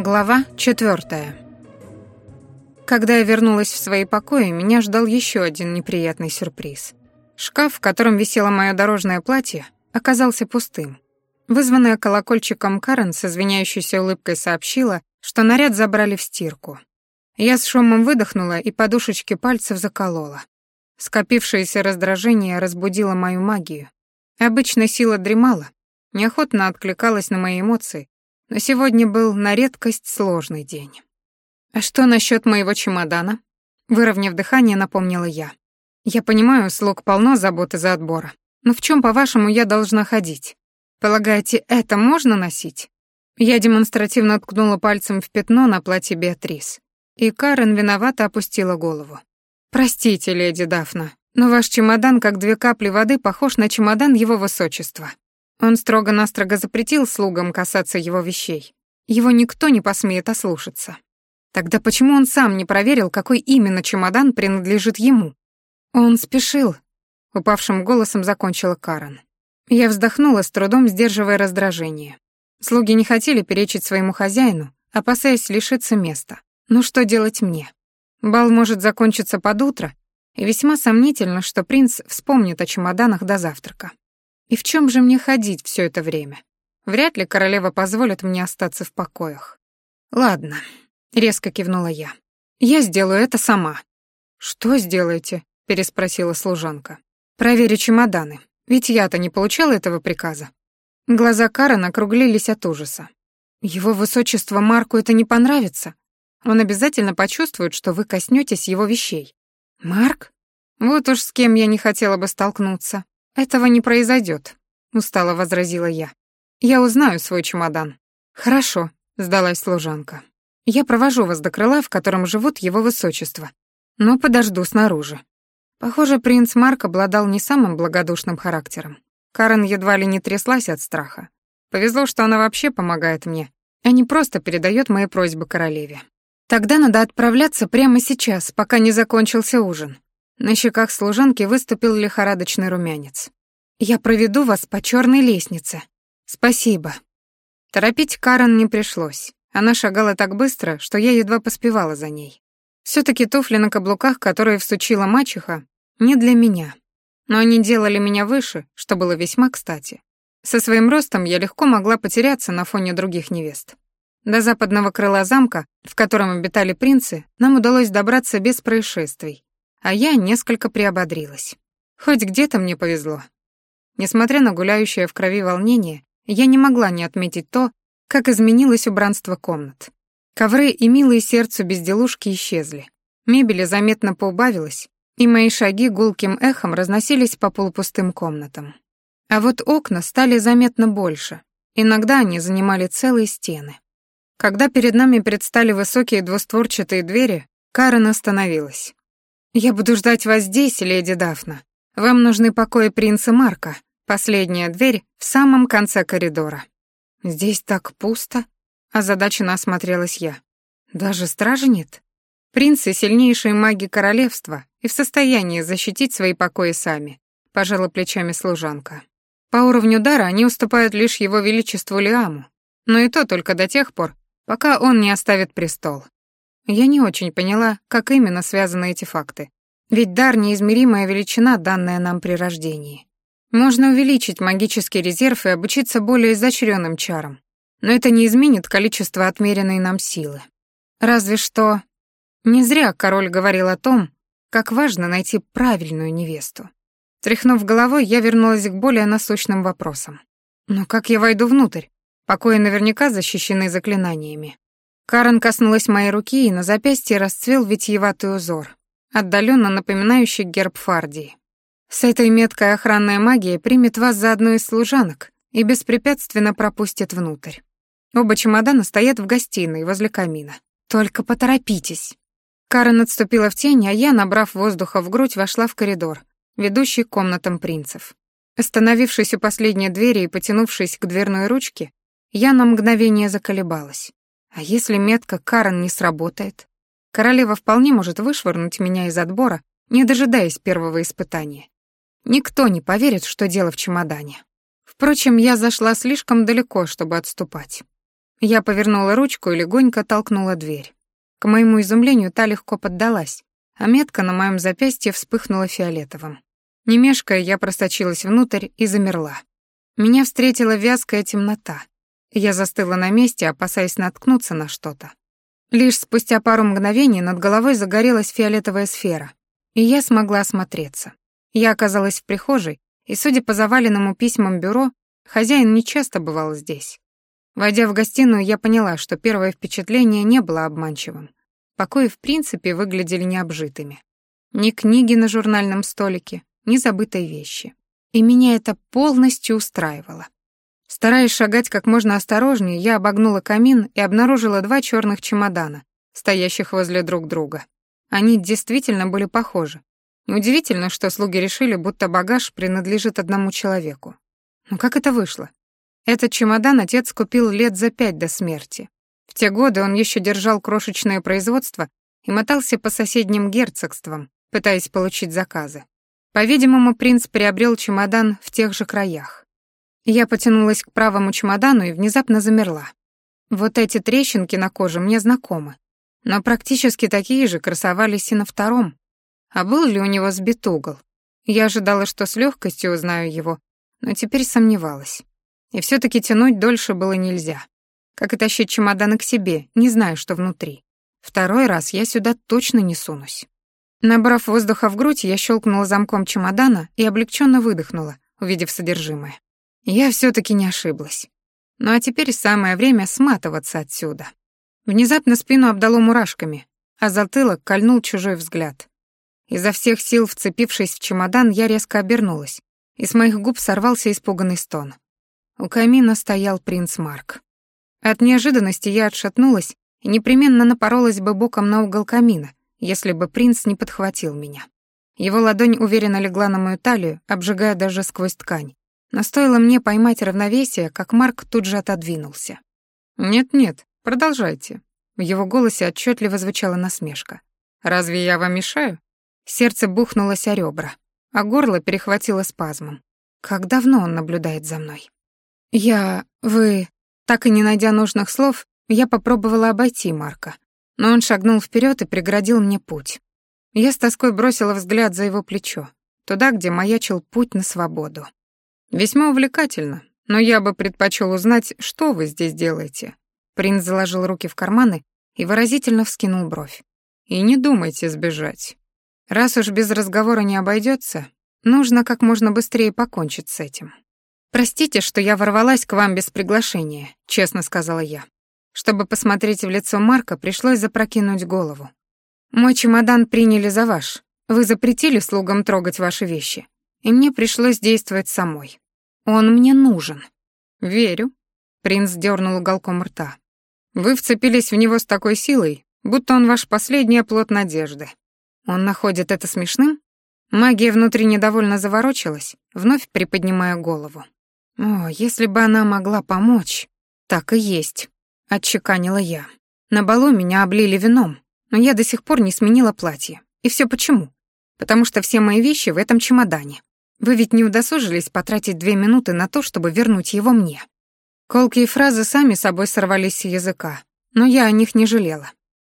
Глава четвертая. Когда я вернулась в свои покои, меня ждал еще один неприятный сюрприз. Шкаф, в котором висело мое дорожное платье, оказался пустым. Вызванная колокольчиком Карен с извиняющейся улыбкой сообщила, что наряд забрали в стирку. Я с шумом выдохнула и подушечки пальцев заколола. Скопившееся раздражение разбудило мою магию. Обычно сила дремала, неохотно откликалась на мои эмоции, но сегодня был на редкость сложный день. «А что насчет моего чемодана?» Выровняв дыхание, напомнила я. «Я понимаю, слуг полно заботы за отбора. Но в чем, по-вашему, я должна ходить? Полагаете, это можно носить?» Я демонстративно ткнула пальцем в пятно на платье Беатрис. И Карен виновато опустила голову. «Простите, леди Дафна, но ваш чемодан, как две капли воды, похож на чемодан его высочества. Он строго-настрого запретил слугам касаться его вещей. Его никто не посмеет ослушаться. Тогда почему он сам не проверил, какой именно чемодан принадлежит ему? Он спешил, упавшим голосом закончила Карен. Я вздохнула, с трудом сдерживая раздражение. Слуги не хотели перечить своему хозяину, опасаясь лишиться места. Ну что делать мне? Бал может закончиться под утро, и весьма сомнительно, что принц вспомнит о чемоданах до завтрака. И в чем же мне ходить все это время? Вряд ли королева позволит мне остаться в покоях. Ладно, резко кивнула я. Я сделаю это сама. Что сделаете? переспросила служанка. Проверю чемоданы. Ведь я-то не получала этого приказа. Глаза Карена округлились от ужаса. Его высочество Марку это не понравится. Он обязательно почувствует, что вы коснетесь его вещей. Марк? Вот уж с кем я не хотела бы столкнуться. «Этого не произойдет», — устало возразила я. «Я узнаю свой чемодан». «Хорошо», — сдалась служанка. «Я провожу вас до крыла, в котором живут его высочество, но подожду снаружи». Похоже, принц Марк обладал не самым благодушным характером. Карен едва ли не тряслась от страха. Повезло, что она вообще помогает мне, а не просто передает мои просьбы королеве. Тогда надо отправляться прямо сейчас, пока не закончился ужин. На щеках служанки выступил лихорадочный румянец. «Я проведу вас по черной лестнице. Спасибо». Торопить Карен не пришлось. Она шагала так быстро, что я едва поспевала за ней. все таки туфли на каблуках, которые всучила мачеха, не для меня. Но они делали меня выше, что было весьма кстати. Со своим ростом я легко могла потеряться на фоне других невест. До западного крыла замка, в котором обитали принцы, нам удалось добраться без происшествий, а я несколько приободрилась. Хоть где-то мне повезло. Несмотря на гуляющее в крови волнение, я не могла не отметить то, как изменилось убранство комнат. Ковры и милые сердцу безделушки исчезли. Мебели заметно поубавилось, и мои шаги гулким эхом разносились по полупустым комнатам. А вот окна стали заметно больше. Иногда они занимали целые стены. Когда перед нами предстали высокие двустворчатые двери, Карен остановилась. «Я буду ждать вас здесь, леди Дафна. Вам нужны покои принца Марка. Последняя дверь в самом конце коридора». «Здесь так пусто?» — озадаченно осмотрелась я. «Даже стражи нет?» «Принцы — сильнейшие маги королевства и в состоянии защитить свои покои сами», — пожала плечами служанка. «По уровню дара они уступают лишь его величеству Лиаму, но и то только до тех пор, пока он не оставит престол. Я не очень поняла, как именно связаны эти факты. Ведь дар — неизмеримая величина, данная нам при рождении. Можно увеличить магический резерв и обучиться более изощренным чарам. Но это не изменит количество отмеренной нам силы. Разве что... Не зря король говорил о том, как важно найти правильную невесту. Тряхнув головой, я вернулась к более насущным вопросам. Но как я войду внутрь? Покои наверняка защищены заклинаниями. Карен коснулась моей руки, и на запястье расцвел витиеватый узор, отдаленно напоминающий герб Фардии. С этой меткой охранная магия примет вас за одну из служанок и беспрепятственно пропустит внутрь. Оба чемодана стоят в гостиной возле камина. Только поторопитесь. Карен отступила в тень, а я, набрав воздуха в грудь, вошла в коридор, ведущий к комнатам принцев. Остановившись у последней двери и потянувшись к дверной ручке, я на мгновение заколебалась. А если метка Карен не сработает? Королева вполне может вышвырнуть меня из отбора, не дожидаясь первого испытания. Никто не поверит, что дело в чемодане. Впрочем, я зашла слишком далеко, чтобы отступать. Я повернула ручку и легонько толкнула дверь. К моему изумлению та легко поддалась, а метка на моем запястье вспыхнула фиолетовым. Не я просочилась внутрь и замерла. Меня встретила вязкая темнота. Я застыла на месте, опасаясь наткнуться на что-то. Лишь спустя пару мгновений над головой загорелась фиолетовая сфера, и я смогла осмотреться. Я оказалась в прихожей, и, судя по заваленному письмам бюро, хозяин нечасто бывал здесь. Войдя в гостиную, я поняла, что первое впечатление не было обманчивым. Покои в принципе выглядели необжитыми. Ни книги на журнальном столике, ни забытой вещи. И меня это полностью устраивало. Стараясь шагать как можно осторожнее, я обогнула камин и обнаружила два черных чемодана, стоящих возле друг друга. Они действительно были похожи. Неудивительно, что слуги решили, будто багаж принадлежит одному человеку. Но как это вышло? Этот чемодан отец купил лет за пять до смерти. В те годы он еще держал крошечное производство и мотался по соседним герцогствам, пытаясь получить заказы. По-видимому, принц приобрел чемодан в тех же краях. Я потянулась к правому чемодану и внезапно замерла. Вот эти трещинки на коже мне знакомы, но практически такие же красовались и на втором. А был ли у него сбит угол? Я ожидала, что с легкостью узнаю его, но теперь сомневалась. И все таки тянуть дольше было нельзя. Как и тащить чемоданы к себе, не знаю, что внутри. Второй раз я сюда точно не сунусь. Набрав воздуха в грудь, я щелкнула замком чемодана и облегченно выдохнула, увидев содержимое. Я все таки не ошиблась. Ну а теперь самое время сматываться отсюда. Внезапно спину обдало мурашками, а затылок кольнул чужой взгляд. Изо всех сил вцепившись в чемодан, я резко обернулась, и с моих губ сорвался испуганный стон. У камина стоял принц Марк. От неожиданности я отшатнулась и непременно напоролась бы боком на угол камина, если бы принц не подхватил меня. Его ладонь уверенно легла на мою талию, обжигая даже сквозь ткань. Но стоило мне поймать равновесие, как Марк тут же отодвинулся. «Нет-нет, продолжайте». В его голосе отчетливо звучала насмешка. «Разве я вам мешаю?» Сердце бухнулось о ребра, а горло перехватило спазмом. Как давно он наблюдает за мной? «Я... вы...» Так и не найдя нужных слов, я попробовала обойти Марка, но он шагнул вперед и преградил мне путь. Я с тоской бросила взгляд за его плечо, туда, где маячил путь на свободу. «Весьма увлекательно, но я бы предпочел узнать, что вы здесь делаете». Принц заложил руки в карманы и выразительно вскинул бровь. «И не думайте сбежать. Раз уж без разговора не обойдется, нужно как можно быстрее покончить с этим». «Простите, что я ворвалась к вам без приглашения», — честно сказала я. Чтобы посмотреть в лицо Марка, пришлось запрокинуть голову. «Мой чемодан приняли за ваш. Вы запретили слугам трогать ваши вещи. И мне пришлось действовать самой. Он мне нужен». «Верю», — принц дернул уголком рта. «Вы вцепились в него с такой силой, будто он ваш последний оплот надежды. Он находит это смешным?» Магия внутри недовольно заворочилась, вновь приподнимая голову. О, если бы она могла помочь. Так и есть, отчеканила я. На балу меня облили вином, но я до сих пор не сменила платье. И все почему? Потому что все мои вещи в этом чемодане. Вы ведь не удосужились потратить две минуты на то, чтобы вернуть его мне. Колкие фразы сами собой сорвались с языка, но я о них не жалела.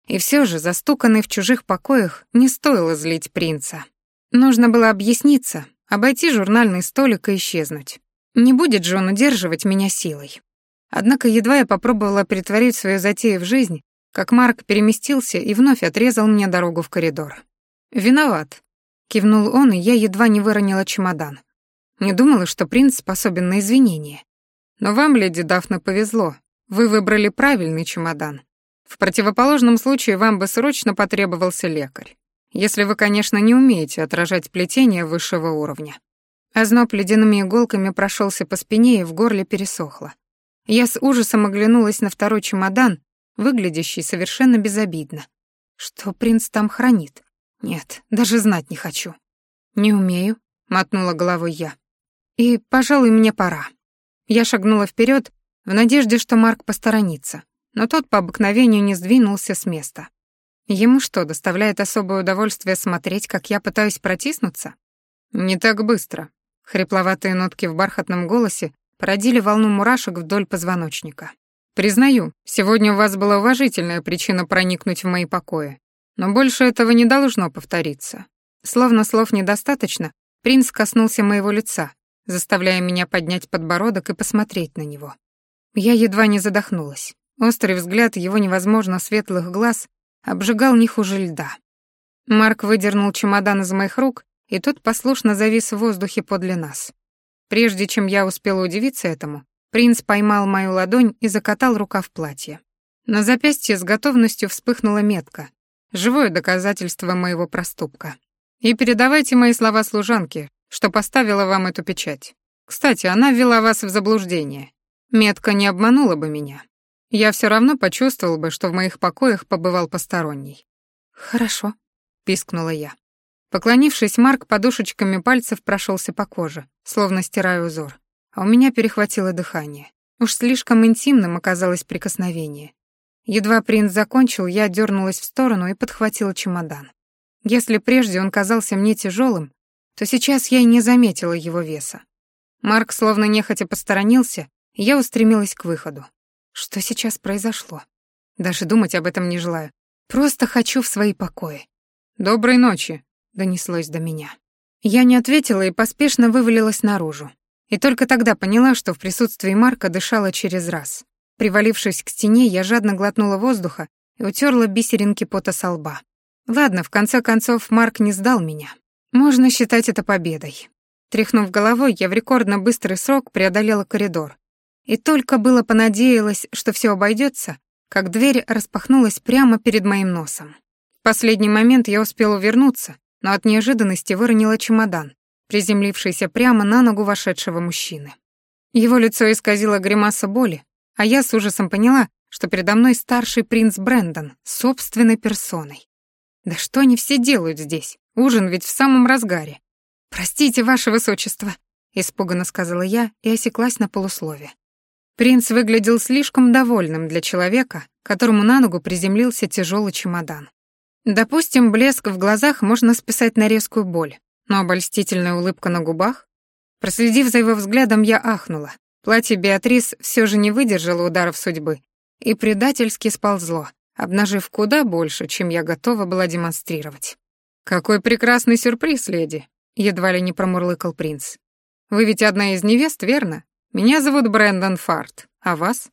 И все же, застуканный в чужих покоях, не стоило злить принца. Нужно было объясниться, обойти журнальный столик и исчезнуть. Не будет же он удерживать меня силой. Однако едва я попробовала притворить свою затею в жизнь, как Марк переместился и вновь отрезал мне дорогу в коридор. «Виноват», — кивнул он, и я едва не выронила чемодан. Не думала, что принц способен на извинения. Но вам, леди Дафна, повезло. Вы выбрали правильный чемодан. В противоположном случае вам бы срочно потребовался лекарь. Если вы, конечно, не умеете отражать плетение высшего уровня. Озноб ледяными иголками прошелся по спине и в горле пересохло. Я с ужасом оглянулась на второй чемодан, выглядящий совершенно безобидно. Что принц там хранит? Нет, даже знать не хочу. Не умею, мотнула головой я. И, пожалуй, мне пора. Я шагнула вперед в надежде, что Марк посторонится, но тот по обыкновению не сдвинулся с места. Ему что, доставляет особое удовольствие смотреть, как я пытаюсь протиснуться? Не так быстро, Хрипловатые нотки в бархатном голосе породили волну мурашек вдоль позвоночника. Признаю, сегодня у вас была уважительная причина проникнуть в мои покои, но больше этого не должно повториться. Словно слов недостаточно, принц коснулся моего лица, заставляя меня поднять подбородок и посмотреть на него. Я едва не задохнулась. Острый взгляд его невозможно светлых глаз обжигал не хуже льда. Марк выдернул чемодан из моих рук, и тот послушно завис в воздухе подле нас. Прежде чем я успела удивиться этому, принц поймал мою ладонь и закатал рукав платья. На запястье с готовностью вспыхнула метка, живое доказательство моего проступка. И передавайте мои слова служанке, что поставила вам эту печать. Кстати, она ввела вас в заблуждение. Метка не обманула бы меня. Я все равно почувствовал бы, что в моих покоях побывал посторонний. Хорошо, пискнула я. Поклонившись, Марк подушечками пальцев прошелся по коже, словно стирая узор. А у меня перехватило дыхание. Уж слишком интимным оказалось прикосновение. Едва принц закончил, я дернулась в сторону и подхватила чемодан. Если прежде он казался мне тяжелым, то сейчас я и не заметила его веса. Марк словно нехотя посторонился, и я устремилась к выходу. Что сейчас произошло? Даже думать об этом не желаю. Просто хочу в свои покои. «Доброй ночи», — донеслось до меня. Я не ответила и поспешно вывалилась наружу. И только тогда поняла, что в присутствии Марка дышала через раз. Привалившись к стене, я жадно глотнула воздуха и утерла бисеринки пота со лба. Ладно, в конце концов, Марк не сдал меня. Можно считать это победой. Тряхнув головой, я в рекордно быстрый срок преодолела коридор. И только было понадеялась, что все обойдется, как дверь распахнулась прямо перед моим носом. В последний момент я успела увернуться, но от неожиданности выронила чемодан, приземлившийся прямо на ногу вошедшего мужчины. Его лицо исказило гримаса боли, а я с ужасом поняла, что передо мной старший принц Брэндон, собственной персоной. Да что они все делают здесь? Ужин ведь в самом разгаре. «Простите, ваше высочество», — испуганно сказала я и осеклась на полуслове. Принц выглядел слишком довольным для человека, которому на ногу приземлился тяжелый чемодан. Допустим, блеск в глазах можно списать на резкую боль, но обольстительная улыбка на губах? Проследив за его взглядом, я ахнула. Платье Беатрис все же не выдержало ударов судьбы и предательски сползло, обнажив куда больше, чем я готова была демонстрировать. «Какой прекрасный сюрприз, леди!» — едва ли не промурлыкал принц. «Вы ведь одна из невест, верно? Меня зовут Брэндон Фарт, а вас?»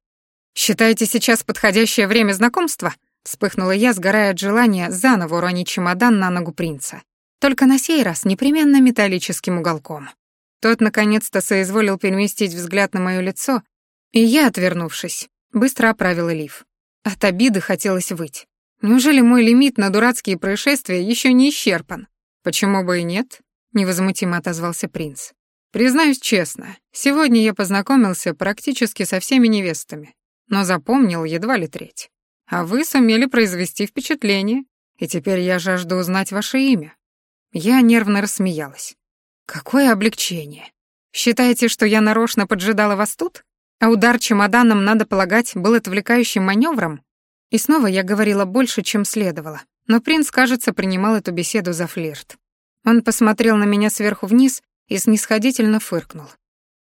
«Считаете сейчас подходящее время знакомства?» — вспыхнула я, сгорая от желания заново уронить чемодан на ногу принца. Только на сей раз непременно металлическим уголком. Тот наконец-то соизволил переместить взгляд на моё лицо, и я, отвернувшись, быстро оправила лиф. От обиды хотелось выть. Неужели мой лимит на дурацкие происшествия еще не исчерпан? Почему бы и нет? невозмутимо отозвался принц. Признаюсь честно, сегодня я познакомился практически со всеми невестами, но запомнил едва ли треть. А вы сумели произвести впечатление, и теперь я жажду узнать ваше имя. Я нервно рассмеялась. Какое облегчение. Считаете, что я нарочно поджидала вас тут? А удар чемоданом, надо полагать, был отвлекающим маневром? И снова я говорила больше, чем следовало. Но принц, кажется, принимал эту беседу за флирт. Он посмотрел на меня сверху вниз и снисходительно фыркнул.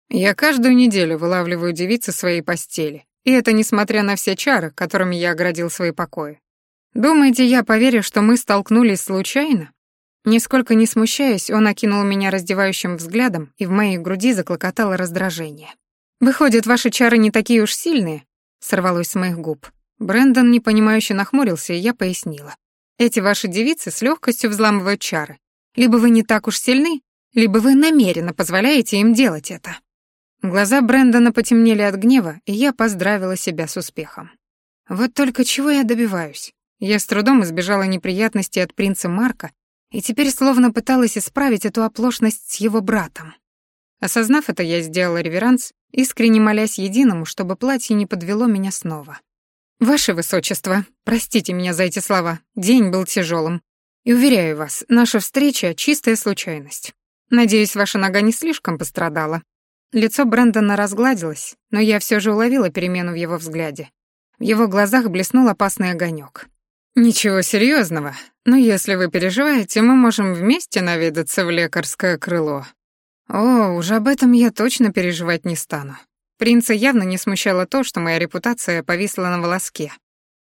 «Я каждую неделю вылавливаю девицы своей постели, и это несмотря на все чары, которыми я оградил свои покои. Думаете, я поверю, что мы столкнулись случайно?» Нисколько не смущаясь, он окинул меня раздевающим взглядом, и в моей груди заклокотало раздражение. «Выходит, ваши чары не такие уж сильные?» — сорвалось с моих губ. Брэндон непонимающе нахмурился, и я пояснила. «Эти ваши девицы с легкостью взламывают чары. Либо вы не так уж сильны, либо вы намеренно позволяете им делать это». Глаза Брэндона потемнели от гнева, и я поздравила себя с успехом. Вот только чего я добиваюсь? Я с трудом избежала неприятностей от принца Марка и теперь словно пыталась исправить эту оплошность с его братом. Осознав это, я сделала реверанс, искренне молясь единому, чтобы платье не подвело меня снова. «Ваше Высочество, простите меня за эти слова, день был тяжелым. И уверяю вас, наша встреча — чистая случайность. Надеюсь, ваша нога не слишком пострадала». Лицо Брэндона разгладилось, но я все же уловила перемену в его взгляде. В его глазах блеснул опасный огонек. «Ничего серьезного, но если вы переживаете, мы можем вместе наведаться в лекарское крыло. О, уже об этом я точно переживать не стану. Принца явно не смущало то, что моя репутация повисла на волоске.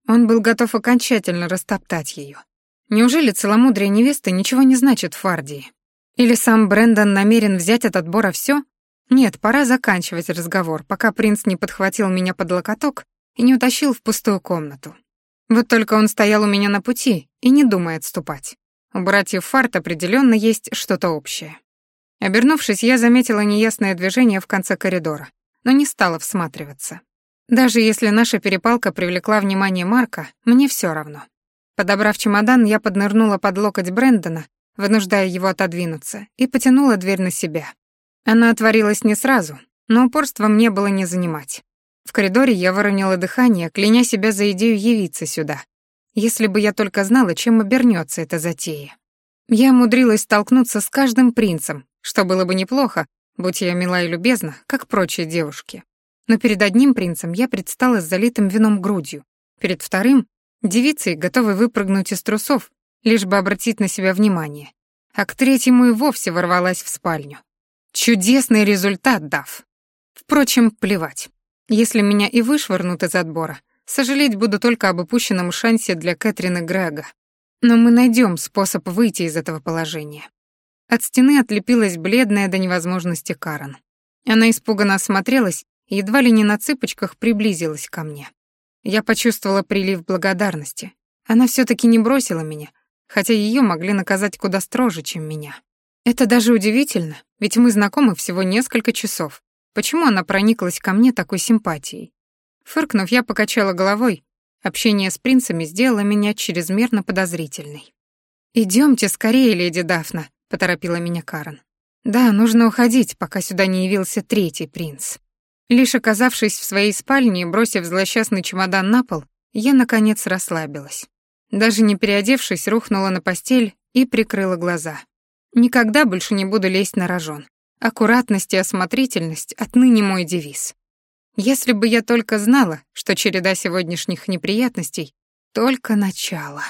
Он был готов окончательно растоптать ее. Неужели целомудрие невесты ничего не значит в Фардии? Или сам Брэндон намерен взять от отбора все? Нет, пора заканчивать разговор, пока принц не подхватил меня под локоток и не утащил в пустую комнату. Вот только он стоял у меня на пути и не думает отступать. У братьев Фарт определенно есть что-то общее. Обернувшись, я заметила неясное движение в конце коридора, но не стала всматриваться. Даже если наша перепалка привлекла внимание Марка, мне все равно. Подобрав чемодан, я поднырнула под локоть Брэндона, вынуждая его отодвинуться, и потянула дверь на себя. Она отворилась не сразу, но упорство мне было не занимать. Коридоре я выровняла дыхание, кляня себя за идею явиться сюда. Если бы я только знала, чем обернется эта затея. Я умудрилась столкнуться с каждым принцем, что было бы неплохо, будь я мила и любезна, как прочие девушки. Но перед одним принцем я предстала с залитым вином грудью, перед вторым — девицей, готовой выпрыгнуть из трусов, лишь бы обратить на себя внимание, а к третьему и вовсе ворвалась в спальню. Чудесный результат, Дав. Впрочем, плевать. Если меня и вышвырнут из отбора, сожалеть буду только об упущенном шансе для Кэтрин и Грега. Но мы найдем способ выйти из этого положения. От стены отлепилась бледная до невозможности Карен. Она испуганно осмотрелась и едва ли не на цыпочках приблизилась ко мне. Я почувствовала прилив благодарности. Она все таки не бросила меня, хотя ее могли наказать куда строже, чем меня. Это даже удивительно, ведь мы знакомы всего несколько часов. Почему она прониклась ко мне такой симпатией? Фыркнув, я покачала головой. Общение с принцами сделало меня чрезмерно подозрительной. Идемте скорее, леди Дафна», — поторопила меня Карен. «Да, нужно уходить, пока сюда не явился третий принц». Лишь оказавшись в своей спальне и бросив злосчастный чемодан на пол, я, наконец, расслабилась. Даже не переодевшись, рухнула на постель и прикрыла глаза. Никогда больше не буду лезть на рожон. Аккуратность и осмотрительность — отныне мой девиз. Если бы я только знала, что череда сегодняшних неприятностей — только начало.